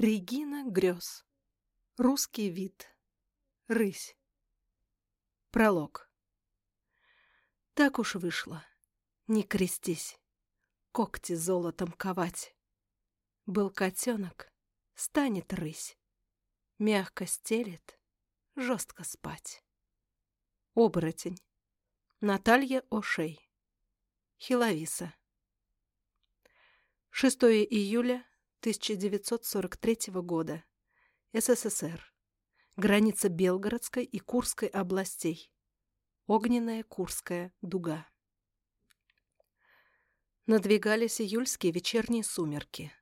Регина грез. Русский вид. Рысь. Пролог. Так уж вышло. Не крестись. Когти золотом ковать. Был котенок, станет рысь. Мягко стелет, жестко спать. Оборотень. Наталья Ошей. Хиловиса. 6 июля 1943 года. СССР. Граница Белгородской и Курской областей. Огненная Курская дуга. Надвигались июльские вечерние сумерки,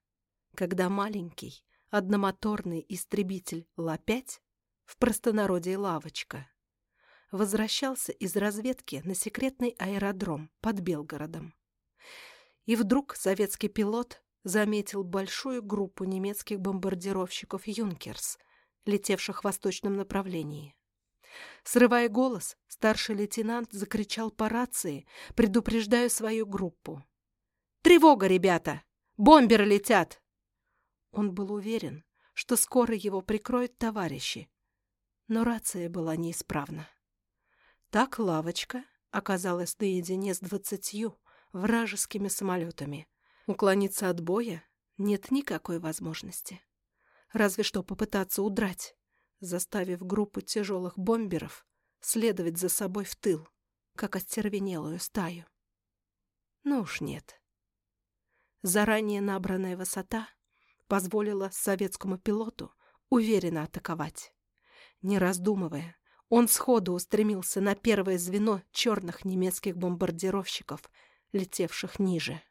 когда маленький, одномоторный истребитель Ла-5, в простонародье «Лавочка», возвращался из разведки на секретный аэродром под Белгородом. И вдруг советский пилот заметил большую группу немецких бомбардировщиков «Юнкерс», летевших в восточном направлении. Срывая голос, старший лейтенант закричал по рации, предупреждая свою группу. «Тревога, ребята! Бомберы летят!» Он был уверен, что скоро его прикроют товарищи, но рация была неисправна. Так лавочка оказалась наедине с двадцатью вражескими самолетами — Уклониться от боя нет никакой возможности. Разве что попытаться удрать, заставив группу тяжелых бомберов следовать за собой в тыл, как остервенелую стаю. Ну уж нет. Заранее набранная высота позволила советскому пилоту уверенно атаковать. Не раздумывая, он сходу устремился на первое звено черных немецких бомбардировщиков, летевших ниже.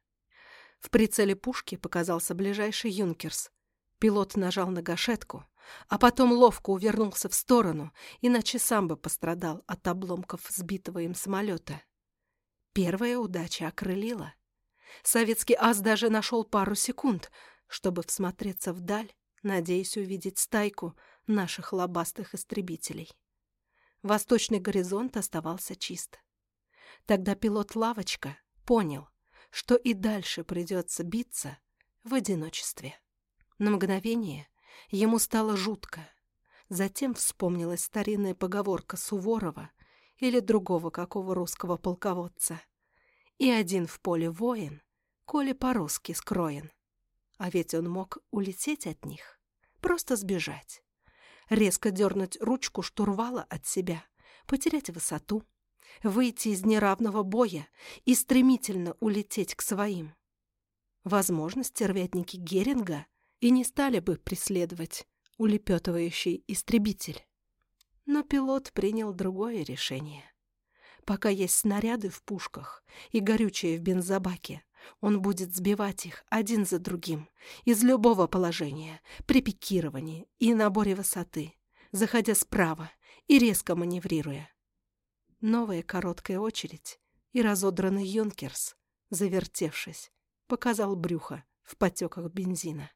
В прицеле пушки показался ближайший юнкерс. Пилот нажал на гашетку, а потом ловко увернулся в сторону, иначе сам бы пострадал от обломков сбитого им самолета. Первая удача окрылила. Советский ас даже нашел пару секунд, чтобы всмотреться вдаль, надеясь увидеть стайку наших лобастых истребителей. Восточный горизонт оставался чист. Тогда пилот-лавочка понял, что и дальше придется биться в одиночестве. На мгновение ему стало жутко. Затем вспомнилась старинная поговорка Суворова или другого какого русского полководца. И один в поле воин, коли по-русски скроен. А ведь он мог улететь от них, просто сбежать. Резко дернуть ручку штурвала от себя, потерять высоту — выйти из неравного боя и стремительно улететь к своим. Возможно, стервятники Геринга и не стали бы преследовать улепетывающий истребитель. Но пилот принял другое решение. Пока есть снаряды в пушках и горючее в бензобаке, он будет сбивать их один за другим, из любого положения, при пикировании и наборе высоты, заходя справа и резко маневрируя. Новая короткая очередь и разодранный юнкерс, завертевшись, показал брюхо в потеках бензина.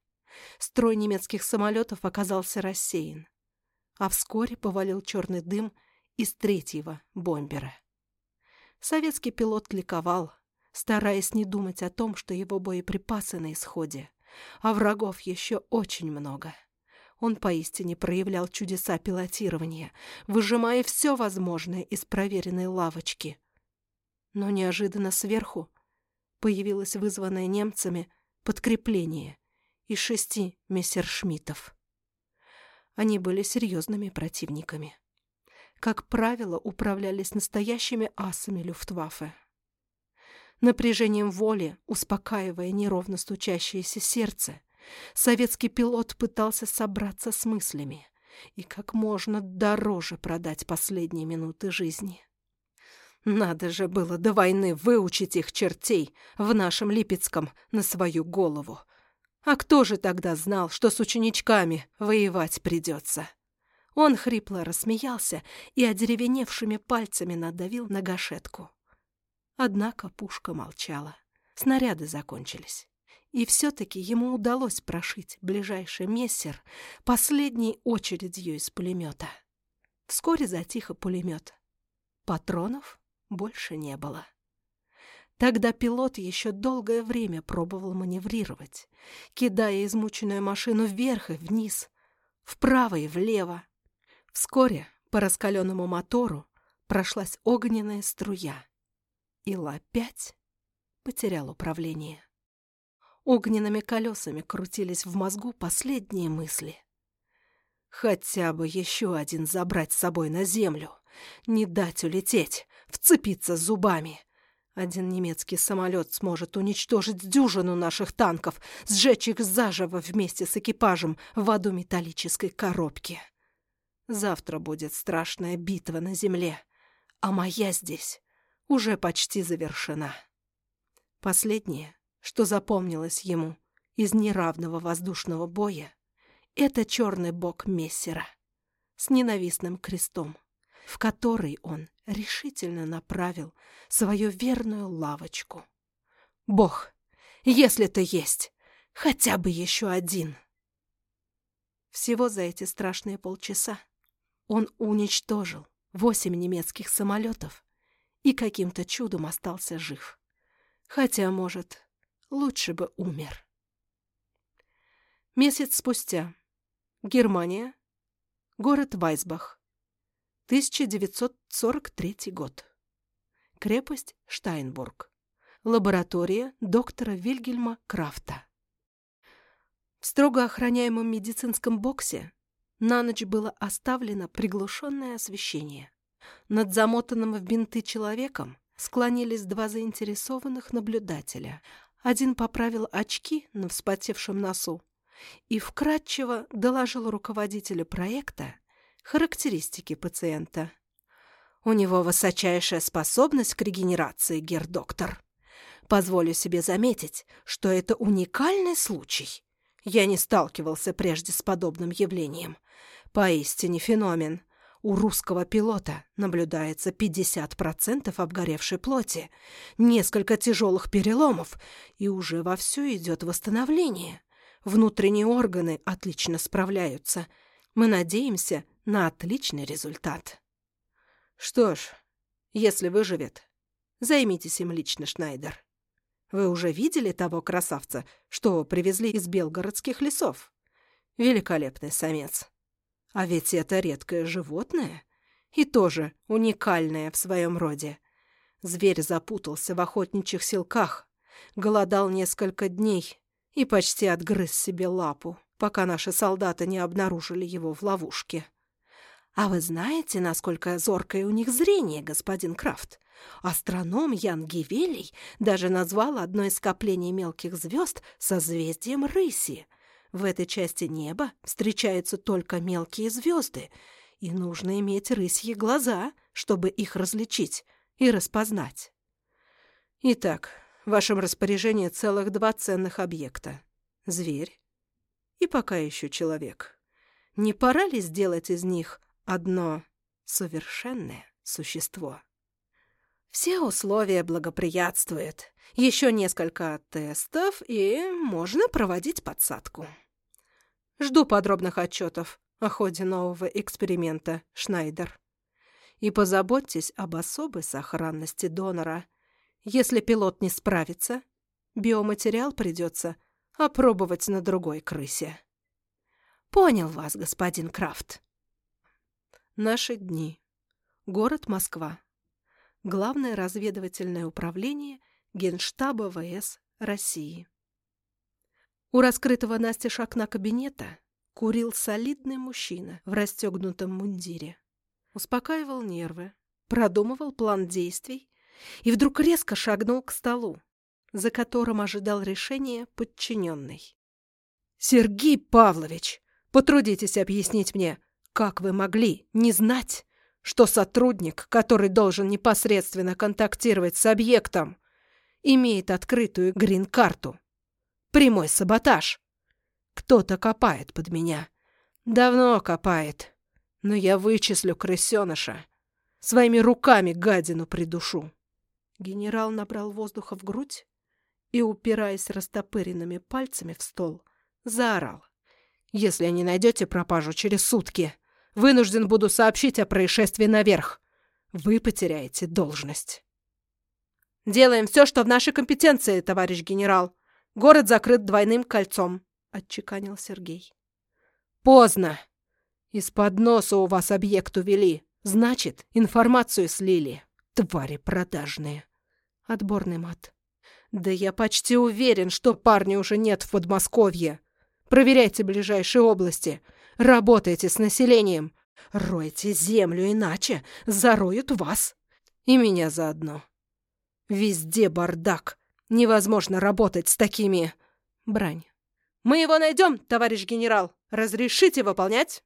Строй немецких самолетов оказался рассеян, а вскоре повалил черный дым из третьего бомбера. Советский пилот ликовал, стараясь не думать о том, что его боеприпасы на исходе, а врагов еще очень много. Он поистине проявлял чудеса пилотирования, выжимая все возможное из проверенной лавочки. Но неожиданно сверху появилось вызванное немцами подкрепление из шести мессершмиттов. Они были серьезными противниками. Как правило, управлялись настоящими асами Люфтваффе. Напряжением воли, успокаивая неровно стучащееся сердце, Советский пилот пытался собраться с мыслями и как можно дороже продать последние минуты жизни. Надо же было до войны выучить их чертей в нашем Липецком на свою голову. А кто же тогда знал, что с ученичками воевать придется? Он хрипло рассмеялся и одеревеневшими пальцами надавил на гашетку. Однако пушка молчала. Снаряды закончились. И все-таки ему удалось прошить ближайший мессер последней очередью из пулемета. Вскоре затих и пулемет. Патронов больше не было. Тогда пилот еще долгое время пробовал маневрировать, кидая измученную машину вверх и вниз, вправо и влево. Вскоре по раскаленному мотору прошлась огненная струя, и Ла-5 потерял управление. Огненными колесами крутились в мозгу последние мысли. Хотя бы еще один забрать с собой на землю, не дать улететь, вцепиться зубами. Один немецкий самолет сможет уничтожить дюжину наших танков, сжечь их заживо вместе с экипажем в аду металлической коробки. Завтра будет страшная битва на земле, а моя здесь уже почти завершена. Последнее, что запомнилось ему из неравного воздушного боя, это черный бок Мессера с ненавистным крестом, в который он решительно направил свою верную лавочку. «Бог, если ты есть, хотя бы еще один!» Всего за эти страшные полчаса он уничтожил восемь немецких самолетов и каким-то чудом остался жив. Хотя, может, лучше бы умер. Месяц спустя Германия. Город Вайсбах. 1943 год. Крепость Штайнбург. Лаборатория доктора Вильгельма Крафта. В строго охраняемом медицинском боксе на ночь было оставлено приглушенное освещение. Над замотанным в бинты человеком склонились два заинтересованных наблюдателя. Один поправил очки на вспотевшем носу, и вкратчиво доложил руководителю проекта характеристики пациента. У него высочайшая способность к регенерации, гердоктор. Позволю себе заметить, что это уникальный случай. Я не сталкивался прежде с подобным явлением. Поистине феномен. У русского пилота наблюдается 50% обгоревшей плоти, несколько тяжелых переломов, и уже вовсю идет восстановление. Внутренние органы отлично справляются. Мы надеемся на отличный результат. Что ж, если выживет, займитесь им лично, Шнайдер. Вы уже видели того красавца, что привезли из белгородских лесов? Великолепный самец. А ведь это редкое животное и тоже уникальное в своем роде. Зверь запутался в охотничьих селках, голодал несколько дней и почти отгрыз себе лапу, пока наши солдаты не обнаружили его в ловушке. А вы знаете, насколько зоркое у них зрение, господин Крафт? Астроном Ян Гивелий даже назвал одно из скоплений мелких звезд созвездием рыси. В этой части неба встречаются только мелкие звезды, и нужно иметь рысьи глаза, чтобы их различить и распознать. Итак, в вашем распоряжении целых два ценных объекта. Зверь и пока еще человек. Не пора ли сделать из них одно совершенное существо? Все условия благоприятствуют. Еще несколько тестов, и можно проводить подсадку. Жду подробных отчетов о ходе нового эксперимента, Шнайдер. И позаботьтесь об особой сохранности донора – если пилот не справится, биоматериал придется опробовать на другой крысе. Понял вас, господин Крафт. Наши дни. Город Москва. Главное разведывательное управление Генштаба ВС России. У раскрытого настежь окна кабинета курил солидный мужчина в расстегнутом мундире. Успокаивал нервы, продумывал план действий и вдруг резко шагнул к столу, за которым ожидал решения подчиненный. «Сергей Павлович, потрудитесь объяснить мне, как вы могли не знать, что сотрудник, который должен непосредственно контактировать с объектом, имеет открытую грин-карту? Прямой саботаж. Кто-то копает под меня. Давно копает. Но я вычислю крысеныша. Своими руками гадину придушу. Генерал набрал воздуха в грудь и, упираясь растопыренными пальцами в стол, заорал. «Если не найдете пропажу через сутки, вынужден буду сообщить о происшествии наверх. Вы потеряете должность». Делаем все, что в нашей компетенции, товарищ генерал. Город закрыт двойным кольцом», — отчеканил Сергей. «Поздно. Из-под носа у вас объект увели. Значит, информацию слили. Твари продажные». Отборный мат. «Да я почти уверен, что парня уже нет в Подмосковье. Проверяйте ближайшие области. Работайте с населением. Ройте землю, иначе зароют вас. И меня заодно. Везде бардак. Невозможно работать с такими... Брань. «Мы его найдем, товарищ генерал! Разрешите выполнять?»